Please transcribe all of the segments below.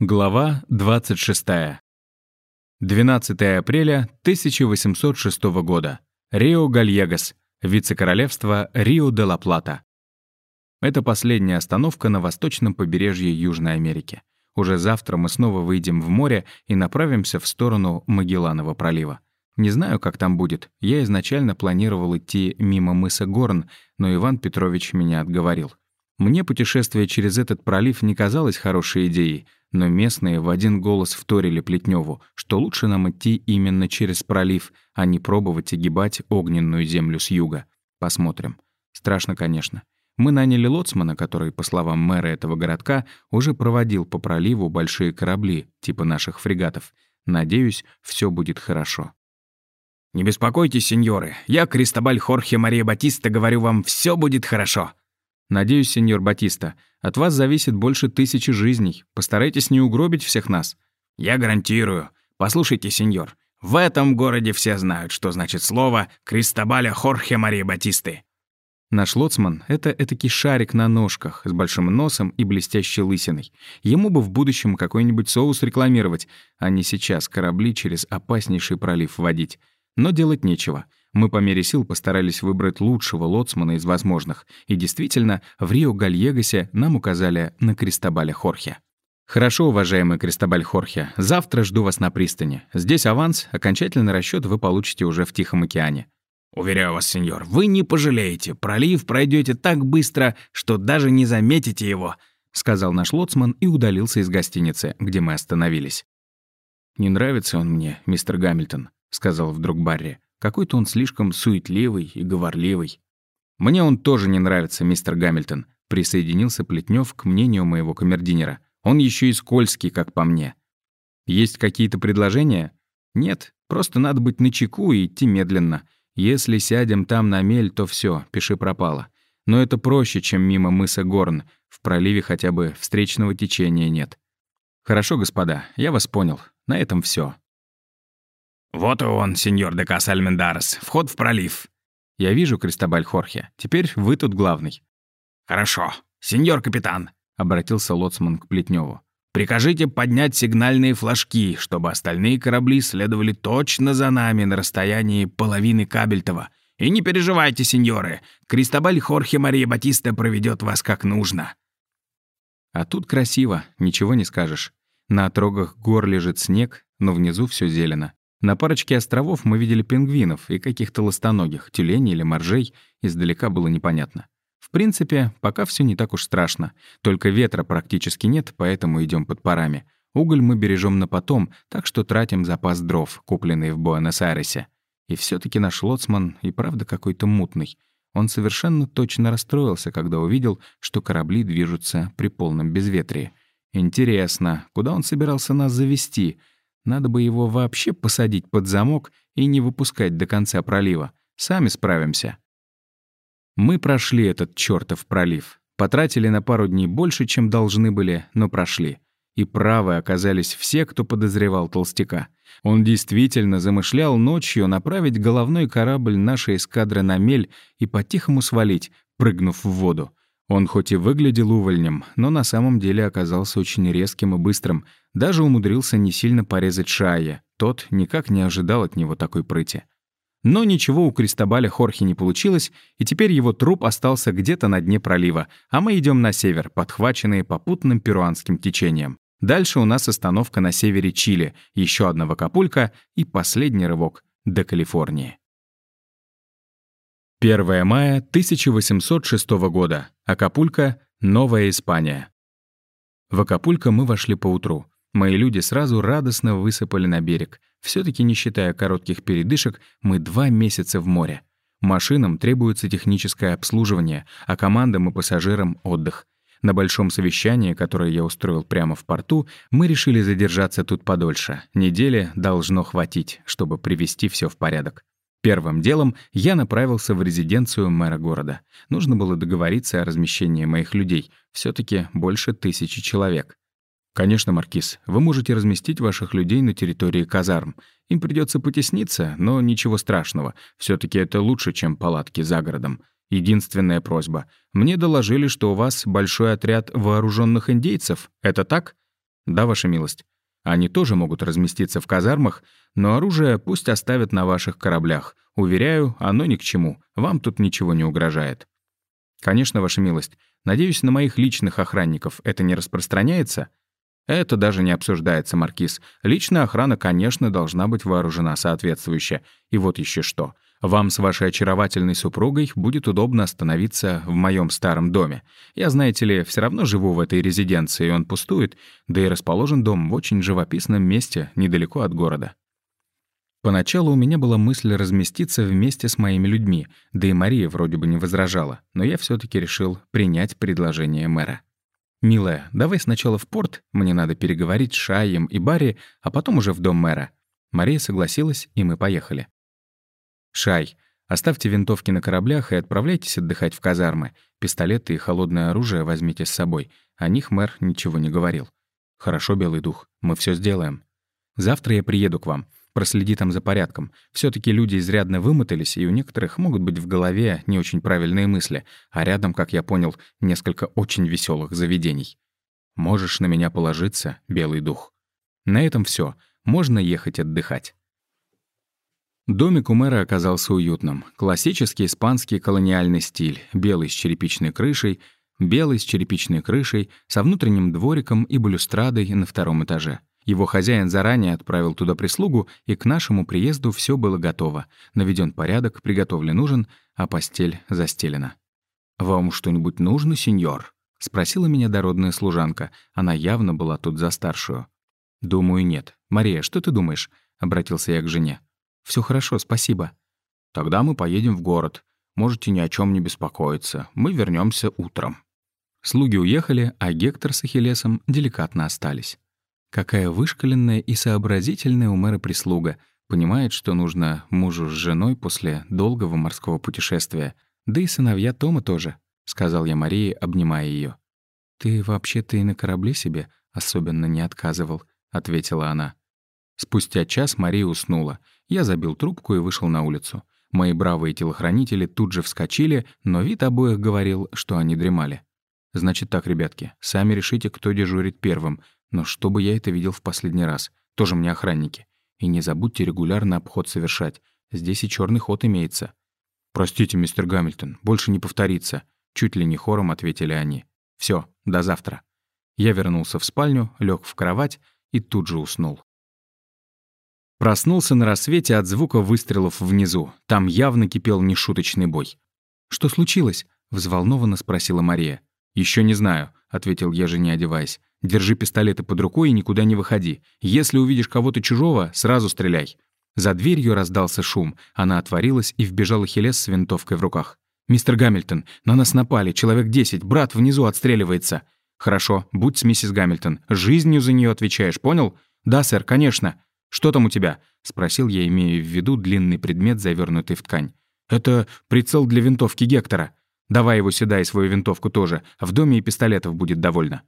Глава 26. 12 апреля 1806 года. Рио-Гальегас, вице-королевство Рио-де-ла-Плата. Это последняя остановка на восточном побережье Южной Америки. Уже завтра мы снова выйдем в море и направимся в сторону Магелланова пролива. Не знаю, как там будет. Я изначально планировал идти мимо мыса Горн, но Иван Петрович меня отговорил. Мне путешествие через этот пролив не казалось хорошей идеей, но местные в один голос вторили Плетневу, что лучше нам идти именно через пролив, а не пробовать огибать огненную землю с юга. Посмотрим. Страшно, конечно. Мы наняли лоцмана, который, по словам мэра этого городка, уже проводил по проливу большие корабли, типа наших фрегатов. Надеюсь, все будет хорошо. «Не беспокойтесь, сеньоры. Я, Кристобаль Хорхе Мария Батиста, говорю вам, все будет хорошо». «Надеюсь, сеньор Батиста. От вас зависит больше тысячи жизней. Постарайтесь не угробить всех нас». «Я гарантирую. Послушайте, сеньор, в этом городе все знают, что значит слово «Кристобаля Хорхе Мария Батисты». Наш лоцман — это этакий шарик на ножках с большим носом и блестящей лысиной. Ему бы в будущем какой-нибудь соус рекламировать, а не сейчас корабли через опаснейший пролив водить. Но делать нечего. Мы по мере сил постарались выбрать лучшего лоцмана из возможных, и действительно, в Рио-Гальегасе нам указали на Кристобаля Хорхе. «Хорошо, уважаемый Кристобаль Хорхе, завтра жду вас на пристани. Здесь аванс, окончательный расчет вы получите уже в Тихом океане». «Уверяю вас, сеньор, вы не пожалеете. Пролив пройдете так быстро, что даже не заметите его», — сказал наш лоцман и удалился из гостиницы, где мы остановились. «Не нравится он мне, мистер Гамильтон», — сказал вдруг Барри. Какой-то он слишком суетливый и говорливый. «Мне он тоже не нравится, мистер Гамильтон», — присоединился Плетнев к мнению моего камердинера. «Он еще и скользкий, как по мне». «Есть какие-то предложения?» «Нет, просто надо быть начеку и идти медленно. Если сядем там на мель, то все, пиши пропало. Но это проще, чем мимо мыса Горн. В проливе хотя бы встречного течения нет». «Хорошо, господа, я вас понял. На этом все. «Вот и он, сеньор де Касальмендарес, вход в пролив». «Я вижу, Кристобаль Хорхе. Теперь вы тут главный». «Хорошо. Сеньор капитан», — обратился лоцман к Плетневу. «Прикажите поднять сигнальные флажки, чтобы остальные корабли следовали точно за нами на расстоянии половины Кабельтова. И не переживайте, сеньоры, Кристобаль Хорхе Мария Батиста проведет вас как нужно». А тут красиво, ничего не скажешь. На отрогах гор лежит снег, но внизу все зелено. На парочке островов мы видели пингвинов и каких-то ластоногих, тюленей или моржей, издалека было непонятно. В принципе, пока все не так уж страшно. Только ветра практически нет, поэтому идем под парами. Уголь мы бережем на потом, так что тратим запас дров, купленный в Буэнос-Айресе. И все таки наш лоцман и правда какой-то мутный. Он совершенно точно расстроился, когда увидел, что корабли движутся при полном безветрии. Интересно, куда он собирался нас завести — надо бы его вообще посадить под замок и не выпускать до конца пролива. Сами справимся. Мы прошли этот чертов пролив. Потратили на пару дней больше, чем должны были, но прошли. И правы оказались все, кто подозревал толстяка. Он действительно замышлял ночью направить головной корабль нашей эскадры на мель и по-тихому свалить, прыгнув в воду. Он хоть и выглядел увольнем, но на самом деле оказался очень резким и быстрым, даже умудрился не сильно порезать Шая. Тот никак не ожидал от него такой прыти. Но ничего у Кристобаля Хорхи не получилось, и теперь его труп остался где-то на дне пролива, а мы идем на север, подхваченные попутным перуанским течением. Дальше у нас остановка на севере Чили, еще одна Акапулько и последний рывок до Калифорнии. 1 мая 1806 года. Акапулько, Новая Испания. В Акапулько мы вошли поутру. Мои люди сразу радостно высыпали на берег. все таки не считая коротких передышек, мы два месяца в море. Машинам требуется техническое обслуживание, а командам и пассажирам — отдых. На большом совещании, которое я устроил прямо в порту, мы решили задержаться тут подольше. Недели должно хватить, чтобы привести все в порядок. Первым делом я направился в резиденцию мэра города. Нужно было договориться о размещении моих людей. все таки больше тысячи человек. «Конечно, Маркиз, вы можете разместить ваших людей на территории казарм. Им придется потесниться, но ничего страшного. все таки это лучше, чем палатки за городом. Единственная просьба. Мне доложили, что у вас большой отряд вооруженных индейцев. Это так?» Да, ваша милость. Они тоже могут разместиться в казармах, но оружие пусть оставят на ваших кораблях. Уверяю, оно ни к чему. Вам тут ничего не угрожает. Конечно, ваша милость. Надеюсь, на моих личных охранников это не распространяется? Это даже не обсуждается, Маркиз. Личная охрана, конечно, должна быть вооружена соответствующе. И вот еще что. Вам с вашей очаровательной супругой будет удобно остановиться в моем старом доме. Я, знаете ли, все равно живу в этой резиденции, и он пустует, да и расположен дом в очень живописном месте, недалеко от города. Поначалу у меня была мысль разместиться вместе с моими людьми, да и Мария вроде бы не возражала, но я все таки решил принять предложение мэра. «Милая, давай сначала в порт, мне надо переговорить с Шаем и Барри, а потом уже в дом мэра». Мария согласилась, и мы поехали. «Шай, оставьте винтовки на кораблях и отправляйтесь отдыхать в казармы. Пистолеты и холодное оружие возьмите с собой. О них мэр ничего не говорил». «Хорошо, Белый дух, мы все сделаем. Завтра я приеду к вам. Проследи там за порядком. все таки люди изрядно вымотались, и у некоторых могут быть в голове не очень правильные мысли, а рядом, как я понял, несколько очень веселых заведений. Можешь на меня положиться, Белый дух. На этом все. Можно ехать отдыхать. Домик у мэра оказался уютным. Классический испанский колониальный стиль, белый с черепичной крышей, белый с черепичной крышей, со внутренним двориком и балюстрадой на втором этаже. Его хозяин заранее отправил туда прислугу, и к нашему приезду все было готово. Наведен порядок, приготовлен ужин, а постель застелена. «Вам что-нибудь нужно, сеньор?» — спросила меня дородная служанка. Она явно была тут за старшую. «Думаю, нет. Мария, что ты думаешь?» — обратился я к жене. Все хорошо, спасибо». «Тогда мы поедем в город. Можете ни о чем не беспокоиться. Мы вернемся утром». Слуги уехали, а Гектор с Ахиллесом деликатно остались. Какая вышкаленная и сообразительная у мэра прислуга. Понимает, что нужно мужу с женой после долгого морского путешествия. Да и сыновья Тома тоже, — сказал я Марии, обнимая ее. «Ты вообще-то и на корабле себе особенно не отказывал», — ответила она. Спустя час Мария уснула. Я забил трубку и вышел на улицу. Мои бравые телохранители тут же вскочили, но вид обоих говорил, что они дремали. «Значит так, ребятки, сами решите, кто дежурит первым. Но чтобы я это видел в последний раз. Тоже мне охранники. И не забудьте регулярно обход совершать. Здесь и черный ход имеется». «Простите, мистер Гамильтон, больше не повторится», — чуть ли не хором ответили они. Все, до завтра». Я вернулся в спальню, лег в кровать и тут же уснул. Проснулся на рассвете от звука выстрелов внизу. Там явно кипел нешуточный бой. «Что случилось?» — взволнованно спросила Мария. Еще не знаю», — ответил я же, не одеваясь. «Держи пистолеты под рукой и никуда не выходи. Если увидишь кого-то чужого, сразу стреляй». За дверью раздался шум. Она отворилась, и вбежал Хелес с винтовкой в руках. «Мистер Гамильтон, на нас напали, человек десять, брат внизу отстреливается». «Хорошо, будь с миссис Гамильтон. Жизнью за нее отвечаешь, понял?» «Да, сэр, конечно». «Что там у тебя?» — спросил я, имея в виду длинный предмет, завернутый в ткань. «Это прицел для винтовки Гектора. Давай его сюда и свою винтовку тоже. В доме и пистолетов будет довольно».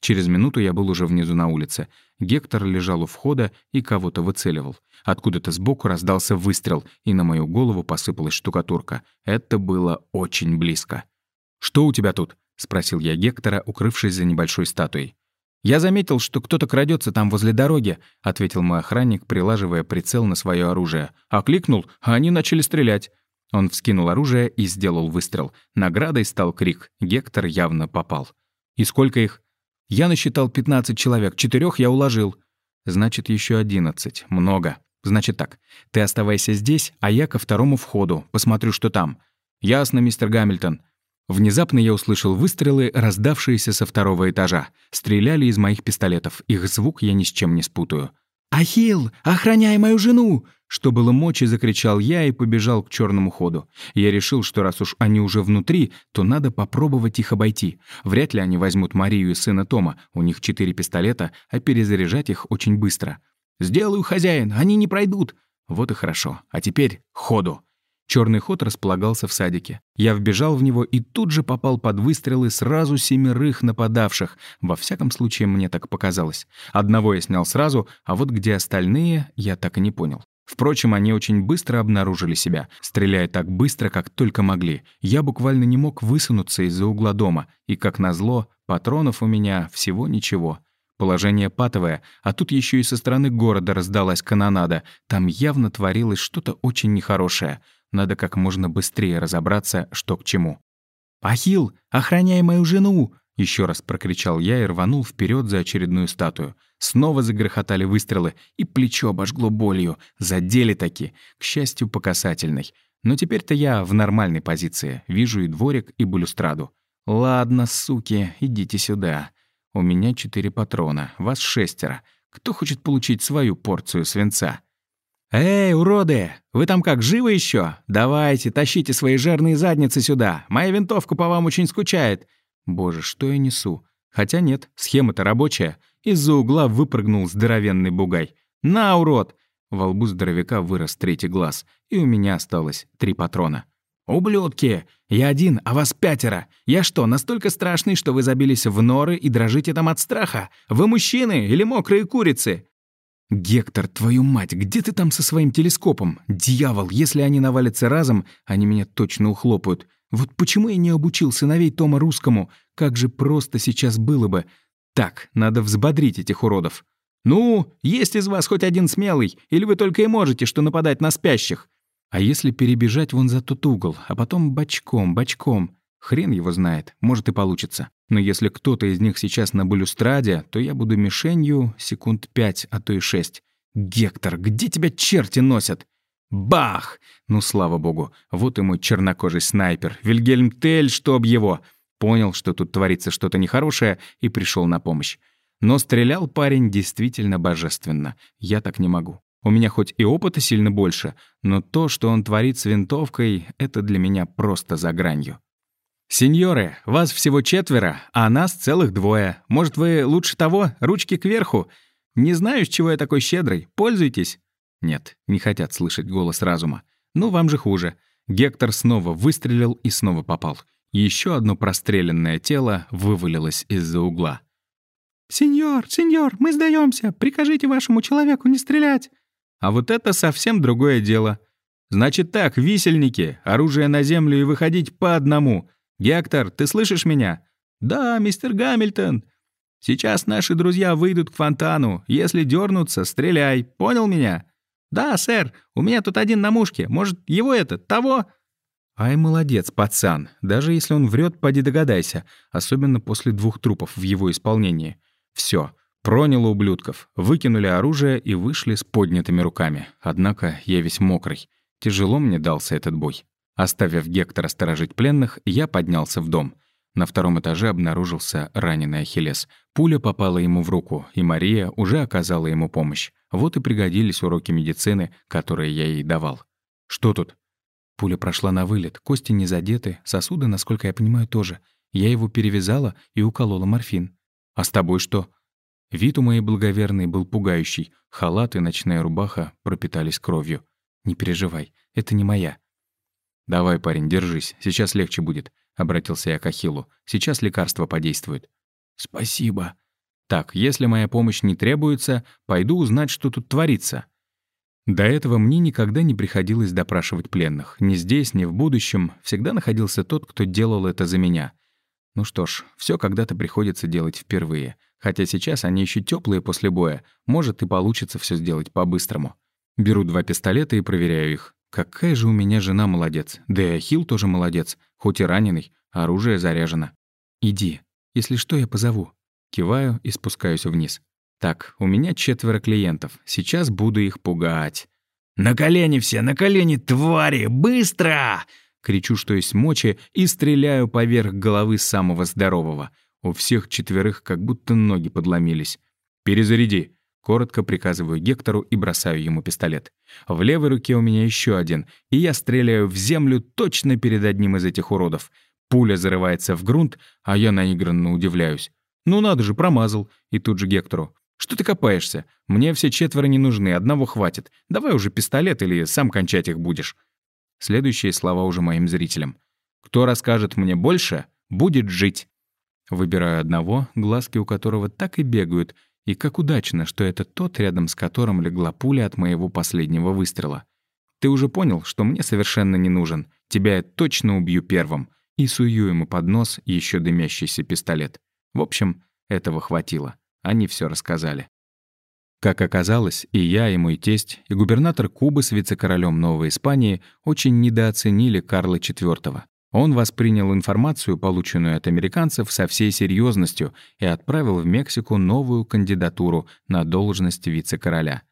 Через минуту я был уже внизу на улице. Гектор лежал у входа и кого-то выцеливал. Откуда-то сбоку раздался выстрел, и на мою голову посыпалась штукатурка. Это было очень близко. «Что у тебя тут?» — спросил я Гектора, укрывшись за небольшой статуей. «Я заметил, что кто-то крадется там возле дороги», — ответил мой охранник, прилаживая прицел на свое оружие. Окликнул, а они начали стрелять. Он вскинул оружие и сделал выстрел. Наградой стал крик. Гектор явно попал. «И сколько их?» «Я насчитал 15 человек, четырех я уложил». «Значит, еще 11. Много. Значит так, ты оставайся здесь, а я ко второму входу. Посмотрю, что там». «Ясно, мистер Гамильтон». Внезапно я услышал выстрелы, раздавшиеся со второго этажа. Стреляли из моих пистолетов. Их звук я ни с чем не спутаю. «Ахилл, охраняй мою жену!» Что было мочи, закричал я и побежал к черному ходу. Я решил, что раз уж они уже внутри, то надо попробовать их обойти. Вряд ли они возьмут Марию и сына Тома. У них четыре пистолета, а перезаряжать их очень быстро. «Сделаю, хозяин, они не пройдут!» Вот и хорошо. А теперь ходу. Черный ход располагался в садике. Я вбежал в него и тут же попал под выстрелы сразу семерых нападавших. Во всяком случае, мне так показалось. Одного я снял сразу, а вот где остальные, я так и не понял. Впрочем, они очень быстро обнаружили себя, стреляя так быстро, как только могли. Я буквально не мог высунуться из-за угла дома, и, как назло, патронов у меня всего ничего. Положение патовое, а тут еще и со стороны города раздалась канонада. Там явно творилось что-то очень нехорошее. Надо как можно быстрее разобраться, что к чему. «Ахилл, охраняй мою жену!» Еще раз прокричал я и рванул вперед за очередную статую. Снова загрохотали выстрелы, и плечо обожгло болью. Задели таки, к счастью, по касательной. Но теперь-то я в нормальной позиции. Вижу и дворик, и балюстраду. «Ладно, суки, идите сюда. У меня четыре патрона, вас шестеро. Кто хочет получить свою порцию свинца?» «Эй, уроды! Вы там как, живы еще? Давайте, тащите свои жирные задницы сюда. Моя винтовка по вам очень скучает. Боже, что я несу? Хотя нет, схема-то рабочая. Из-за угла выпрыгнул здоровенный бугай. «На, урод!» Во лбу здоровяка вырос третий глаз, и у меня осталось три патрона. «Ублюдки! Я один, а вас пятеро! Я что, настолько страшный, что вы забились в норы и дрожите там от страха? Вы мужчины или мокрые курицы?» «Гектор, твою мать, где ты там со своим телескопом? Дьявол, если они навалятся разом, они меня точно ухлопают. Вот почему я не обучил сыновей Тома русскому? Как же просто сейчас было бы. Так, надо взбодрить этих уродов. Ну, есть из вас хоть один смелый, или вы только и можете, что нападать на спящих? А если перебежать вон за тот угол, а потом бочком, бочком? Хрен его знает, может и получится. Но если кто-то из них сейчас на балюстраде, то я буду мишенью секунд пять, а то и шесть. «Гектор, где тебя черти носят?» Бах! Ну, слава богу, вот и мой чернокожий снайпер, Вильгельм Тель, чтоб его. Понял, что тут творится что-то нехорошее, и пришел на помощь. Но стрелял парень действительно божественно. Я так не могу. У меня хоть и опыта сильно больше, но то, что он творит с винтовкой, это для меня просто за гранью. «Сеньоры, вас всего четверо, а нас целых двое. Может, вы лучше того, ручки кверху? Не знаю, с чего я такой щедрый. Пользуйтесь». Нет, не хотят слышать голос разума. Ну, вам же хуже. Гектор снова выстрелил и снова попал. Еще одно простреленное тело вывалилось из-за угла. «Сеньор, сеньор, мы сдаемся. Прикажите вашему человеку не стрелять». А вот это совсем другое дело. Значит так, висельники, оружие на землю и выходить по одному. Гектор, ты слышишь меня? Да, мистер Гамильтон. Сейчас наши друзья выйдут к фонтану. Если дернутся, стреляй. Понял меня? Да, сэр. У меня тут один на мушке. Может, его это, того? Ай, молодец, пацан. Даже если он врет, поди догадайся. Особенно после двух трупов в его исполнении. Все, проняло ублюдков. Выкинули оружие и вышли с поднятыми руками. Однако я весь мокрый. Тяжело мне дался этот бой. Оставив Гектора сторожить пленных, я поднялся в дом. На втором этаже обнаружился раненый Ахиллес. Пуля попала ему в руку, и Мария уже оказала ему помощь. Вот и пригодились уроки медицины, которые я ей давал. «Что тут?» Пуля прошла на вылет, кости не задеты, сосуды, насколько я понимаю, тоже. Я его перевязала и уколола морфин. «А с тобой что?» Вид у моей благоверной был пугающий. Халат и ночная рубаха пропитались кровью. «Не переживай, это не моя». «Давай, парень, держись, сейчас легче будет», — обратился я к Ахиллу. «Сейчас лекарство подействует». «Спасибо». «Так, если моя помощь не требуется, пойду узнать, что тут творится». До этого мне никогда не приходилось допрашивать пленных. Ни здесь, ни в будущем. Всегда находился тот, кто делал это за меня. Ну что ж, все когда-то приходится делать впервые. Хотя сейчас они еще теплые после боя. Может, и получится все сделать по-быстрому. Беру два пистолета и проверяю их. Какая же у меня жена молодец. Да и Ахилл тоже молодец. Хоть и раненый, оружие заряжено. Иди. Если что, я позову. Киваю и спускаюсь вниз. Так, у меня четверо клиентов. Сейчас буду их пугать. «На колени все, на колени, твари! Быстро!» Кричу, что есть мочи, и стреляю поверх головы самого здорового. У всех четверых как будто ноги подломились. «Перезаряди!» Коротко приказываю Гектору и бросаю ему пистолет. В левой руке у меня еще один, и я стреляю в землю точно перед одним из этих уродов. Пуля зарывается в грунт, а я наигранно удивляюсь. «Ну надо же, промазал!» И тут же Гектору. «Что ты копаешься? Мне все четверо не нужны, одного хватит. Давай уже пистолет или сам кончать их будешь». Следующие слова уже моим зрителям. «Кто расскажет мне больше, будет жить». Выбираю одного, глазки у которого так и бегают, и как удачно, что это тот, рядом с которым легла пуля от моего последнего выстрела. Ты уже понял, что мне совершенно не нужен. Тебя я точно убью первым. И сую ему под нос еще дымящийся пистолет. В общем, этого хватило. они все рассказали. Как оказалось, и я, и мой тесть, и губернатор Кубы с вице-королем Новой Испании очень недооценили Карла IV. Он воспринял информацию, полученную от американцев, со всей серьезностью и отправил в Мексику новую кандидатуру на должность вице-короля.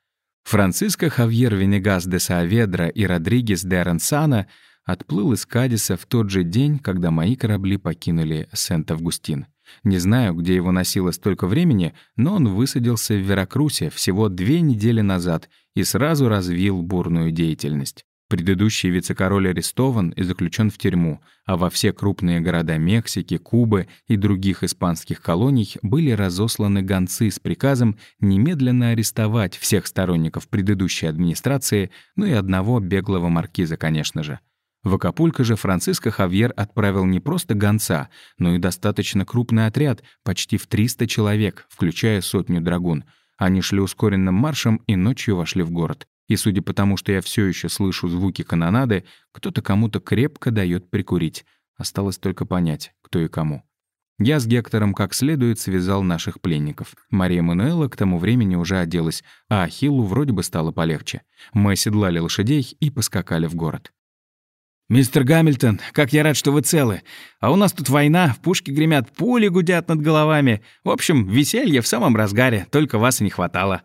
Франциско Хавьер Венегас де Сааведра и Родригес де Арансана отплыл из Кадиса в тот же день, когда мои корабли покинули Сент-Августин. Не знаю, где его носило столько времени, но он высадился в Веракрусе всего две недели назад и сразу развил бурную деятельность. Предыдущий вице-король арестован и заключен в тюрьму, а во все крупные города Мексики, Кубы и других испанских колоний были разосланы гонцы с приказом немедленно арестовать всех сторонников предыдущей администрации, ну и одного беглого маркиза, конечно же. В Акапулько же Франциско Хавьер отправил не просто гонца, но и достаточно крупный отряд, почти в 300 человек, включая сотню драгун. Они шли ускоренным маршем и ночью вошли в город. И судя по тому, что я все еще слышу звуки канонады, кто-то кому-то крепко дает прикурить. Осталось только понять, кто и кому. Я с Гектором как следует связал наших пленников. Мария Мануэла к тому времени уже оделась, а Ахиллу вроде бы стало полегче. Мы оседлали лошадей и поскакали в город. «Мистер Гамильтон, как я рад, что вы целы. А у нас тут война, в пушки гремят, пули гудят над головами. В общем, веселье в самом разгаре, только вас и не хватало».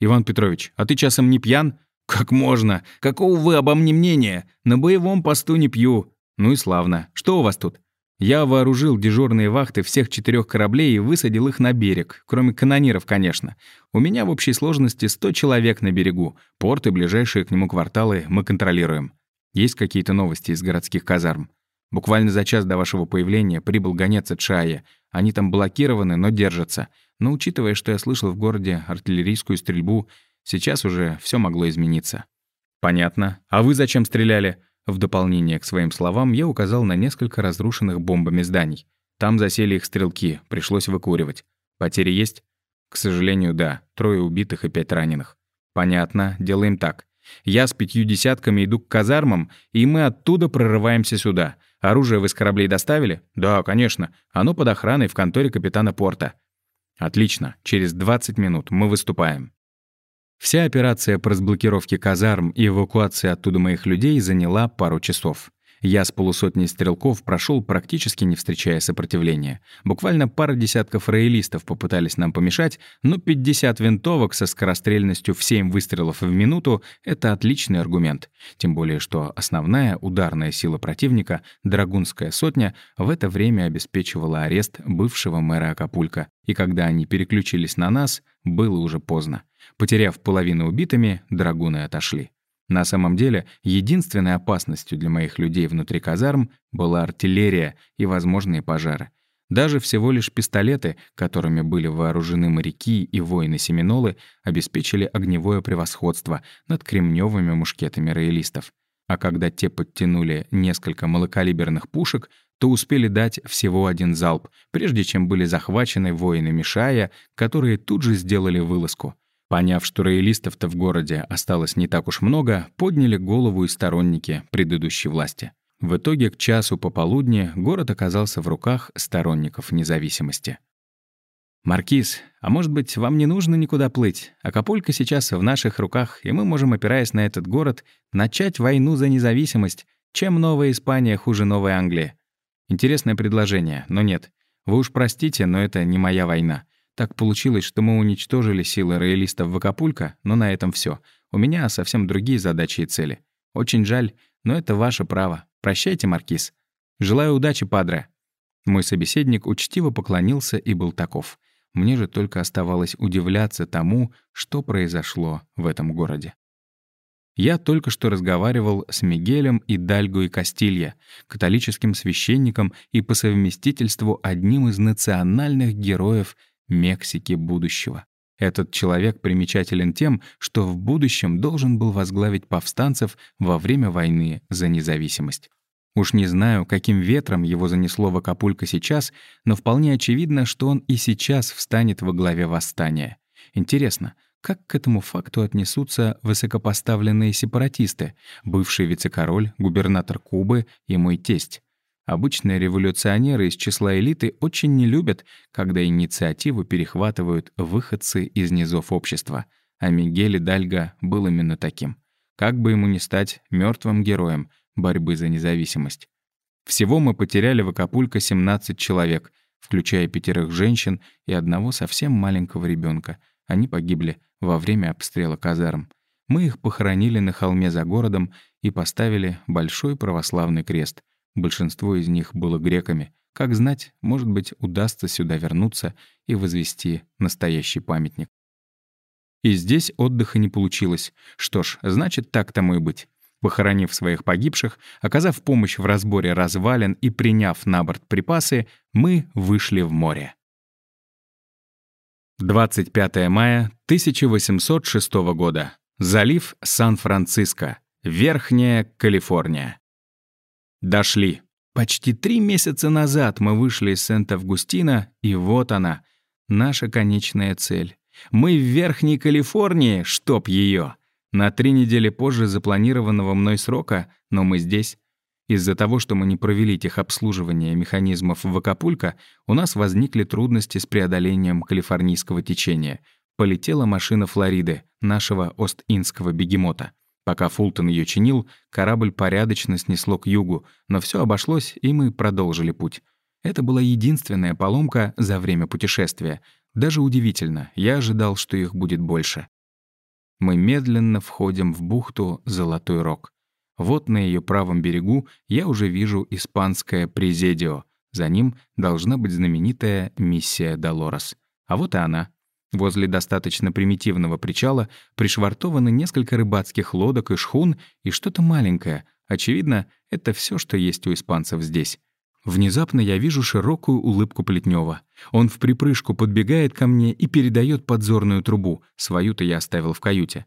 «Иван Петрович, а ты часом не пьян?» «Как можно? Какого вы обо мне мнения? На боевом посту не пью». «Ну и славно. Что у вас тут?» Я вооружил дежурные вахты всех четырех кораблей и высадил их на берег, кроме канониров, конечно. У меня в общей сложности 100 человек на берегу. Порты, ближайшие к нему кварталы мы контролируем. Есть какие-то новости из городских казарм? Буквально за час до вашего появления прибыл гонец от Шаи. Они там блокированы, но держатся. Но учитывая, что я слышал в городе артиллерийскую стрельбу, сейчас уже все могло измениться. Понятно. А вы зачем стреляли? В дополнение к своим словам я указал на несколько разрушенных бомбами зданий. Там засели их стрелки, пришлось выкуривать. Потери есть? К сожалению, да. Трое убитых и пять раненых. Понятно, делаем так. Я с пятью десятками иду к казармам, и мы оттуда прорываемся сюда. Оружие вы с кораблей доставили? Да, конечно. Оно под охраной в конторе капитана Порта. Отлично. Через 20 минут мы выступаем. Вся операция по разблокировке казарм и эвакуации оттуда моих людей заняла пару часов. Я с полусотней стрелков прошел практически не встречая сопротивления. Буквально пара десятков роялистов попытались нам помешать, но 50 винтовок со скорострельностью в 7 выстрелов в минуту — это отличный аргумент. Тем более, что основная ударная сила противника, Драгунская сотня, в это время обеспечивала арест бывшего мэра Акапулька. И когда они переключились на нас, было уже поздно. Потеряв половину убитыми, драгуны отошли. На самом деле, единственной опасностью для моих людей внутри казарм была артиллерия и возможные пожары. Даже всего лишь пистолеты, которыми были вооружены моряки и воины-семинолы, обеспечили огневое превосходство над кремневыми мушкетами роялистов. А когда те подтянули несколько малокалиберных пушек, то успели дать всего один залп, прежде чем были захвачены воины Мишая, которые тут же сделали вылазку — Поняв, что роялистов-то в городе осталось не так уж много, подняли голову и сторонники предыдущей власти. В итоге к часу пополудни город оказался в руках сторонников независимости. «Маркиз, а может быть, вам не нужно никуда плыть? Акапулько сейчас в наших руках, и мы можем, опираясь на этот город, начать войну за независимость. Чем Новая Испания хуже Новой Англии?» Интересное предложение, но нет. Вы уж простите, но это не моя война. Так получилось, что мы уничтожили силы роялистов в Акапулько, но на этом все. У меня совсем другие задачи и цели. Очень жаль, но это ваше право. Прощайте, Маркиз. Желаю удачи, падре». Мой собеседник учтиво поклонился и был таков. Мне же только оставалось удивляться тому, что произошло в этом городе. Я только что разговаривал с Мигелем и Дальго и Кастилья, католическим священником и по совместительству одним из национальных героев Мексики будущего. Этот человек примечателен тем, что в будущем должен был возглавить повстанцев во время войны за независимость. Уж не знаю, каким ветром его занесло в Акапулько сейчас, но вполне очевидно, что он и сейчас встанет во главе восстания. Интересно, как к этому факту отнесутся высокопоставленные сепаратисты, бывший вице-король, губернатор Кубы и мой тесть? Обычные революционеры из числа элиты очень не любят, когда инициативу перехватывают выходцы из низов общества. А Мигель Дальго был именно таким. Как бы ему ни стать мертвым героем борьбы за независимость. Всего мы потеряли в Акапулько 17 человек, включая пятерых женщин и одного совсем маленького ребенка. Они погибли во время обстрела казарм. Мы их похоронили на холме за городом и поставили большой православный крест. Большинство из них было греками. Как знать, может быть, удастся сюда вернуться и возвести настоящий памятник. И здесь отдыха не получилось. Что ж, значит, так тому и быть. Похоронив своих погибших, оказав помощь в разборе развалин и приняв на борт припасы, мы вышли в море. 25 мая 1806 года. Залив Сан-Франциско. Верхняя Калифорния. Дошли. Почти три месяца назад мы вышли из Сент-Августина, и вот она, наша конечная цель. Мы в Верхней Калифорнии, чтоб ее. На три недели позже запланированного мной срока, но мы здесь. Из-за того, что мы не провели техобслуживание механизмов в Акапулько, у нас возникли трудности с преодолением калифорнийского течения. Полетела машина Флориды, нашего Ост-Индского бегемота. Пока Фултон ее чинил, корабль порядочно снесло к югу, но все обошлось, и мы продолжили путь. Это была единственная поломка за время путешествия. Даже удивительно, я ожидал, что их будет больше. Мы медленно входим в бухту Золотой Рог. Вот на ее правом берегу я уже вижу испанское Президио. За ним должна быть знаменитая миссия Долорес. А вот и она. Возле достаточно примитивного причала пришвартованы несколько рыбацких лодок и шхун и что-то маленькое. Очевидно, это все, что есть у испанцев здесь. Внезапно я вижу широкую улыбку Плетнева. Он в припрыжку подбегает ко мне и передает подзорную трубу. Свою-то я оставил в каюте.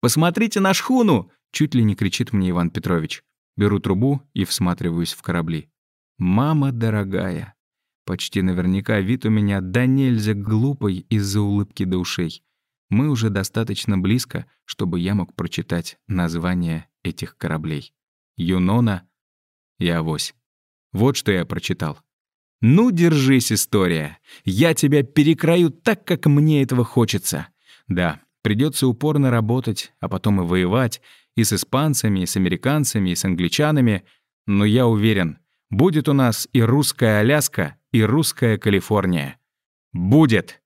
«Посмотрите на шхуну!» — чуть ли не кричит мне Иван Петрович. Беру трубу и всматриваюсь в корабли. «Мама дорогая!» Почти наверняка вид у меня да нельзя глупый из-за улыбки до ушей. Мы уже достаточно близко, чтобы я мог прочитать название этих кораблей. Юнона и Авось. Вот что я прочитал. «Ну, держись, история. Я тебя перекрою так, как мне этого хочется. Да, придется упорно работать, а потом и воевать, и с испанцами, и с американцами, и с англичанами. Но я уверен, будет у нас и русская Аляска, и русская Калифорния. Будет!